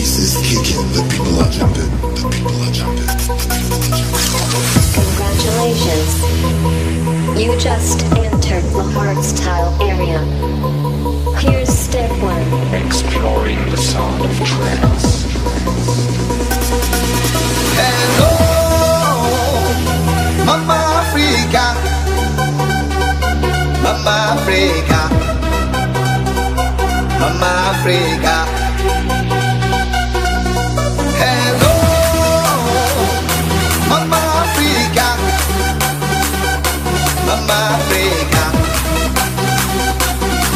bass is kicking, the people are jumping, the people are jumping. Congratulations. You just entered the hardstyle area. Here's step one. Exploring the sound of trance. Hello, Mama Africa, Mama Africa, Mama Africa.